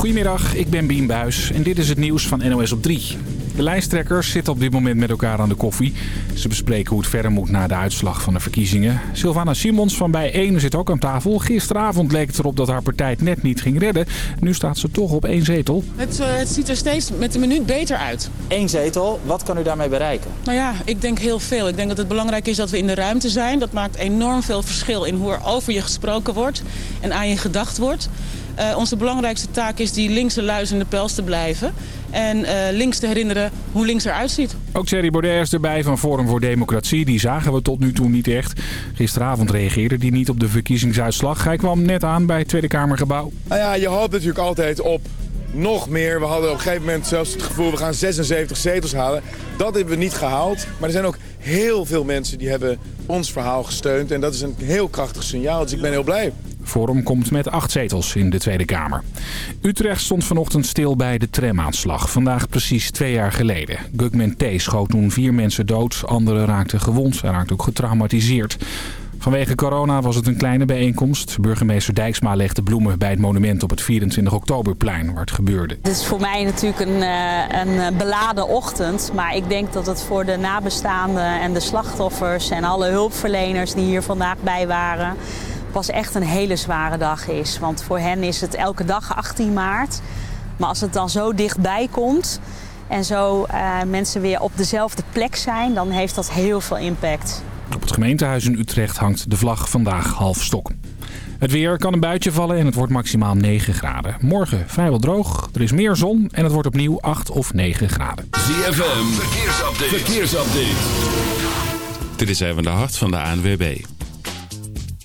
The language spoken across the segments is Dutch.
Goedemiddag, ik ben Bien Buis en dit is het nieuws van NOS op 3. De lijsttrekkers zitten op dit moment met elkaar aan de koffie. Ze bespreken hoe het verder moet na de uitslag van de verkiezingen. Sylvana Simons van Bij1 zit ook aan tafel. Gisteravond leek het erop dat haar partij het net niet ging redden. Nu staat ze toch op één zetel. Het, uh, het ziet er steeds met de minuut beter uit. Eén zetel, wat kan u daarmee bereiken? Nou ja, ik denk heel veel. Ik denk dat het belangrijk is dat we in de ruimte zijn. Dat maakt enorm veel verschil in hoe er over je gesproken wordt en aan je gedacht wordt. Uh, onze belangrijkste taak is die linkse luis in de pels te blijven. En uh, links te herinneren hoe links eruit ziet. Ook Thierry Baudet is erbij van Forum voor Democratie. Die zagen we tot nu toe niet echt. Gisteravond reageerde hij niet op de verkiezingsuitslag. Hij kwam net aan bij het Tweede Kamergebouw. Nou ja, je hoopt natuurlijk altijd op nog meer. We hadden op een gegeven moment zelfs het gevoel... we gaan 76 zetels halen. Dat hebben we niet gehaald. Maar er zijn ook heel veel mensen die hebben ons verhaal gesteund. En dat is een heel krachtig signaal. Dus ik ben heel blij. Forum komt met acht zetels in de Tweede Kamer. Utrecht stond vanochtend stil bij de tramaanslag. Vandaag precies twee jaar geleden. Gugman T. schoot toen vier mensen dood. Anderen raakten gewond en raakten ook getraumatiseerd. Vanwege corona was het een kleine bijeenkomst. Burgemeester Dijksma legde bloemen bij het monument op het 24 oktoberplein waar het gebeurde. Het is voor mij natuurlijk een, een beladen ochtend. Maar ik denk dat het voor de nabestaanden en de slachtoffers en alle hulpverleners die hier vandaag bij waren pas echt een hele zware dag is. Want voor hen is het elke dag 18 maart. Maar als het dan zo dichtbij komt en zo uh, mensen weer op dezelfde plek zijn, dan heeft dat heel veel impact. Op het gemeentehuis in Utrecht hangt de vlag vandaag half stok. Het weer kan een buitje vallen en het wordt maximaal 9 graden. Morgen vrijwel droog, er is meer zon en het wordt opnieuw 8 of 9 graden. ZFM, verkeersupdate. verkeersupdate. Dit is even de hart van de ANWB.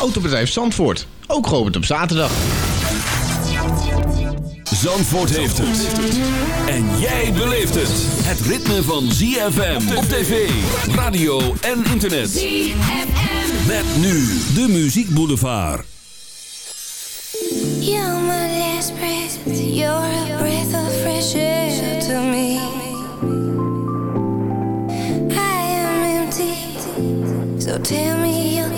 Autobedrijf Zandvoort, ook geopend op zaterdag. Zandvoort heeft het. En jij beleeft het. Het ritme van ZFM op tv, radio en internet. ZFM. Met nu de Muziek Boulevard. You're my last breath. You're a breath of fresh air to me. I am empty. So tell me you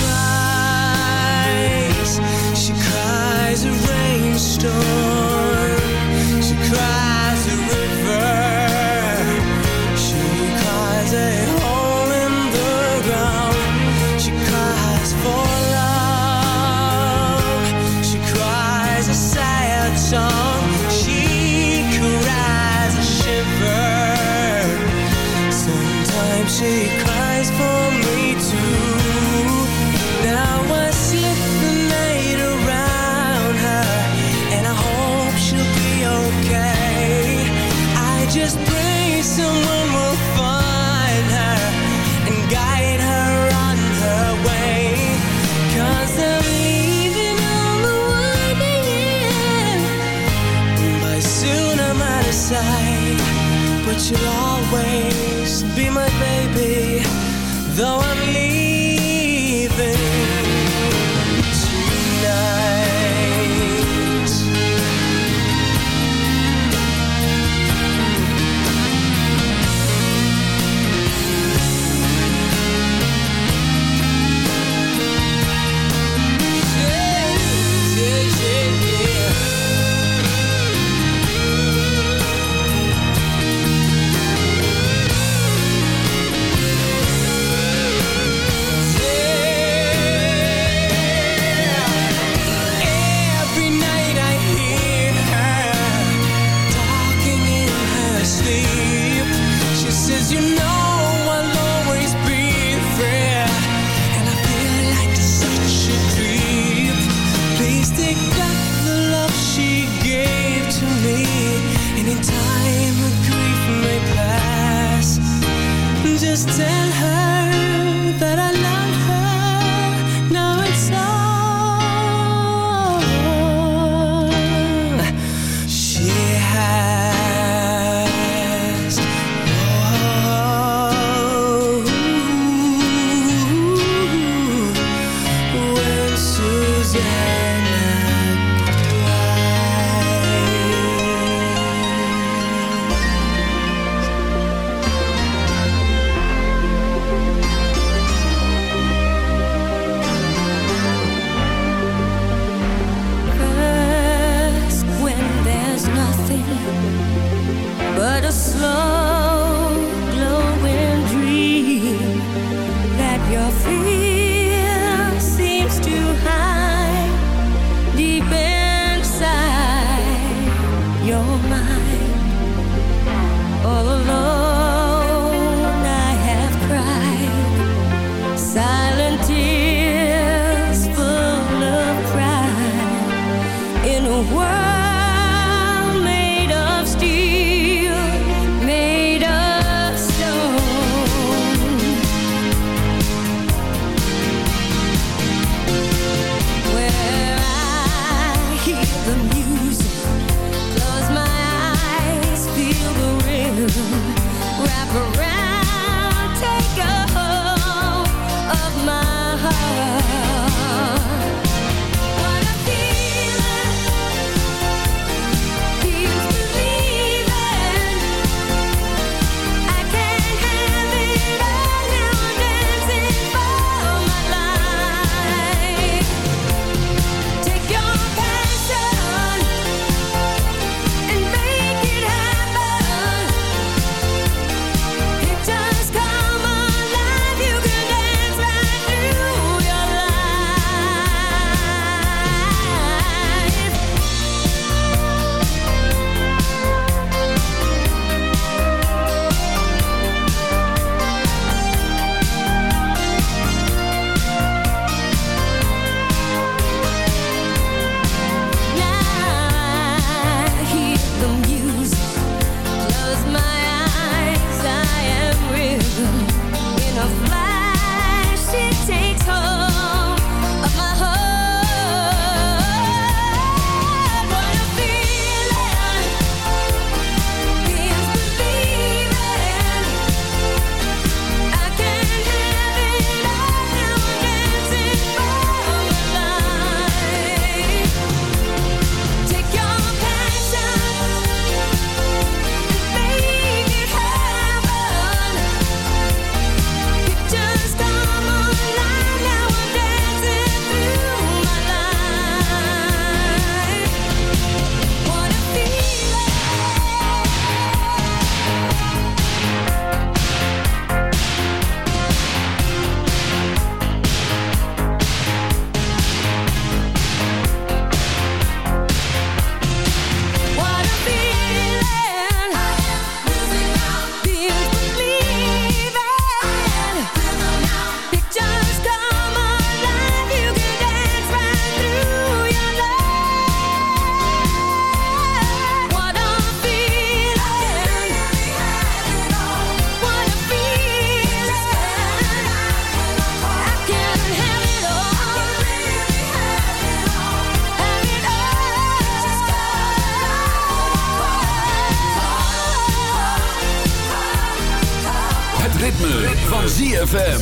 van ZFM.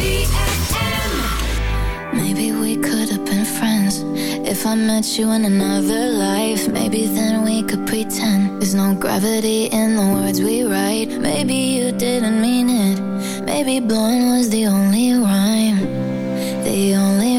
Maybe we could have been friends. If I met you in another life Maybe then we could pretend. There's no gravity in the words we write. Maybe you didn't mean it. Maybe blowing was the only rhyme. The only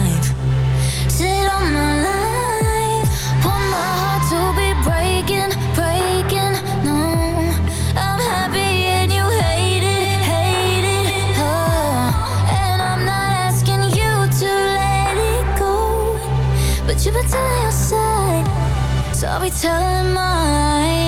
So I'll be telling my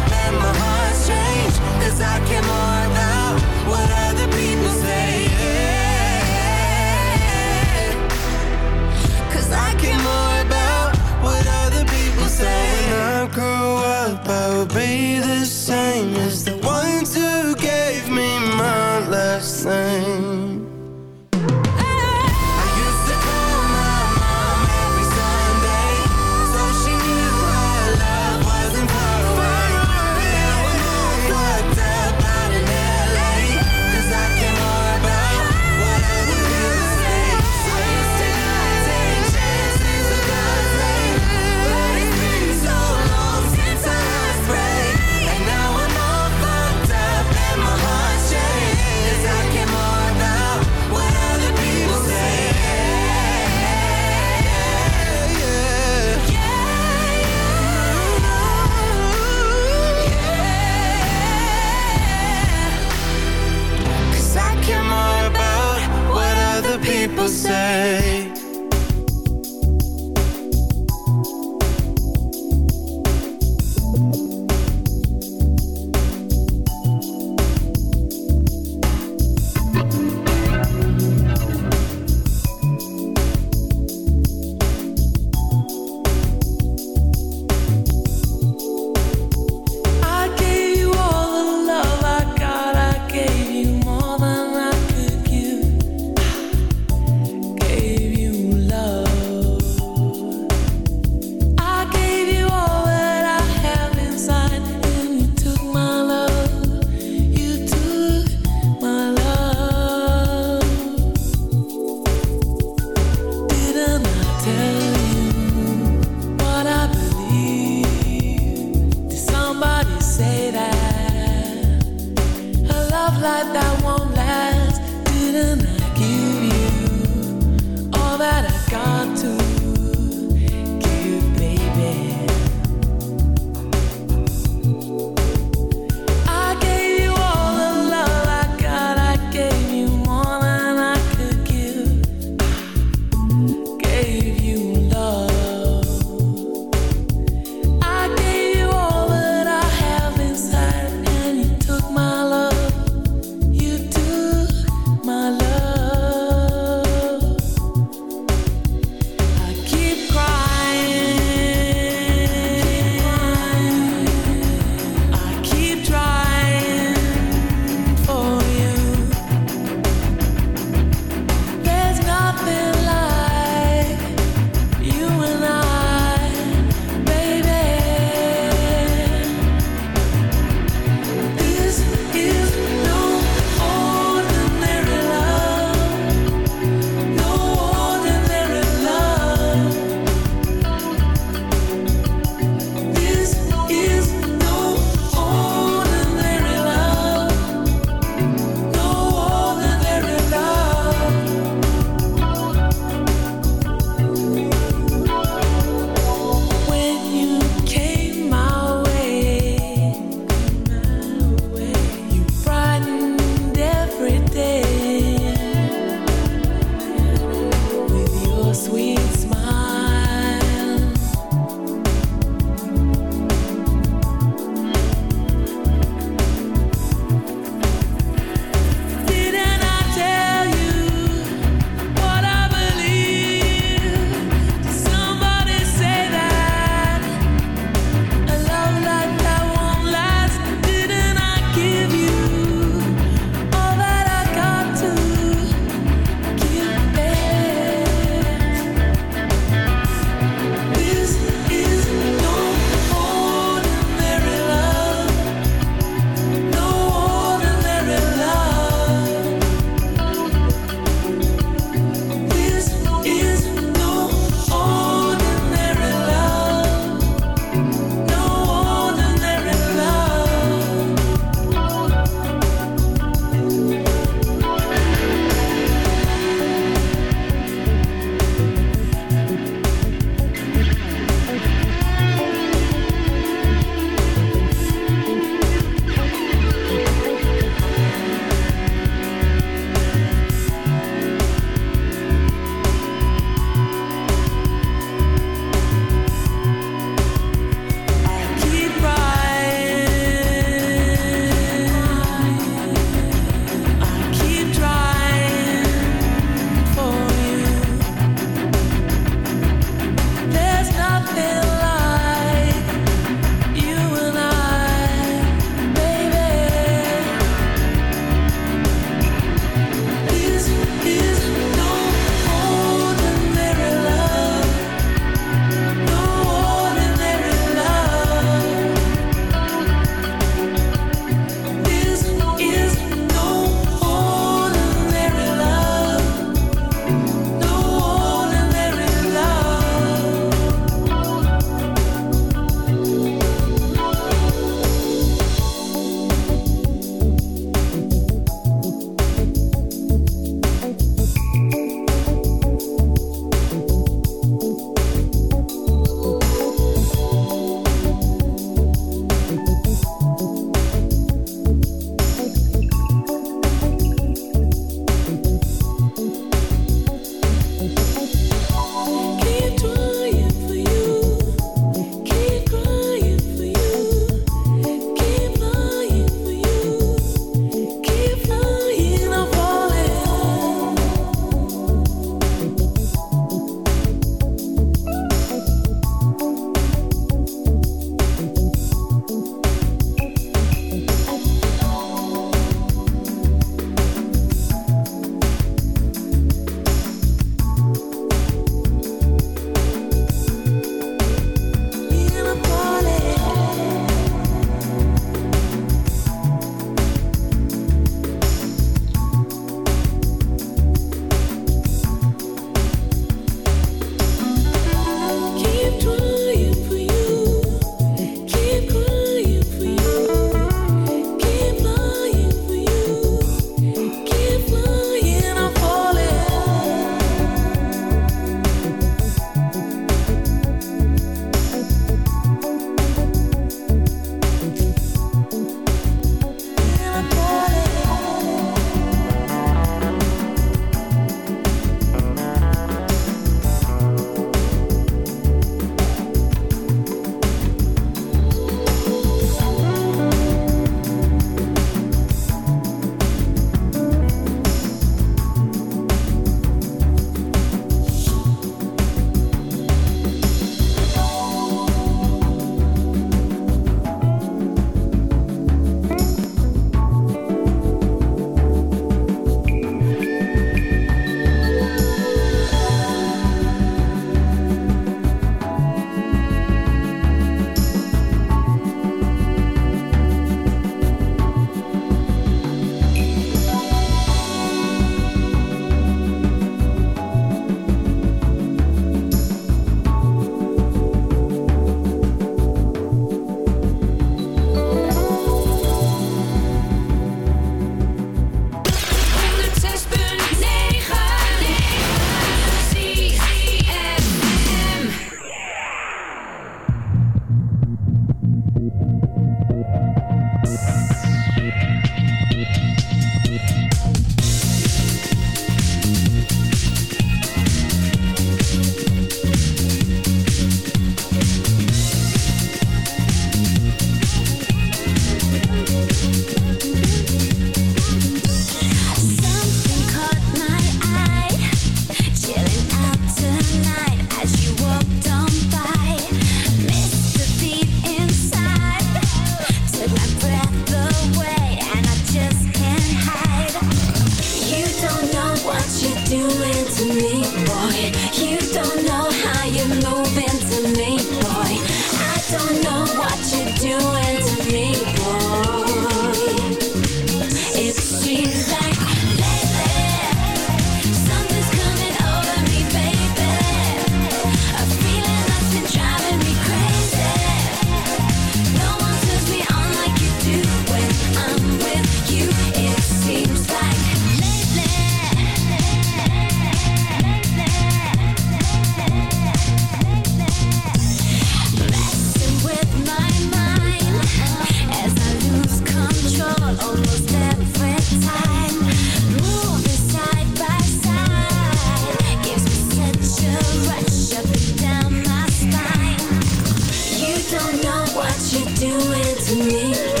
你。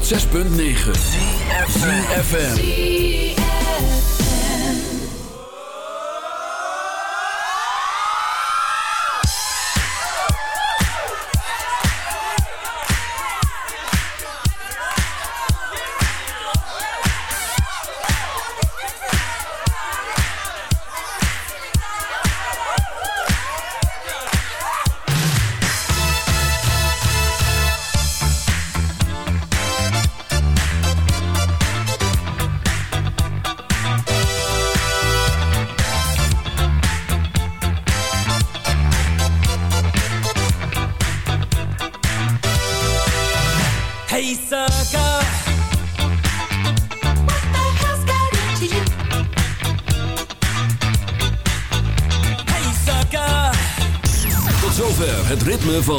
106.9 FM.